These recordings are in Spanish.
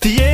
The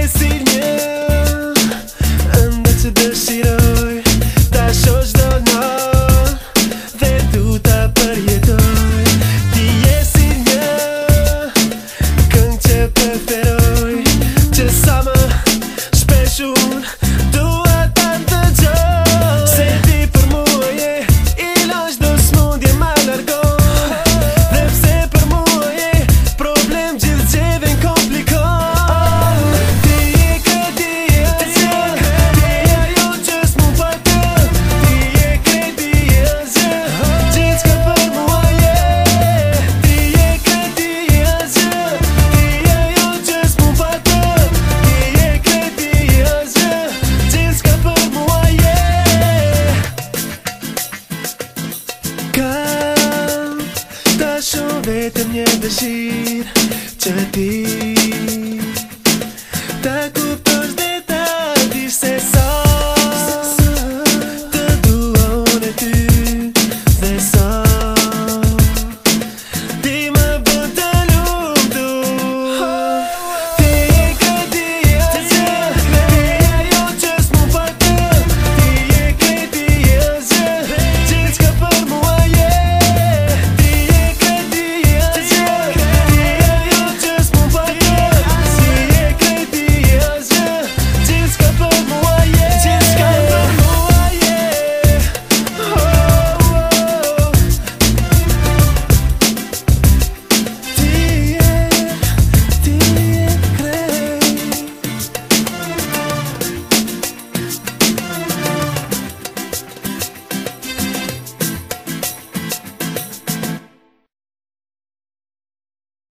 ve te mnie besir,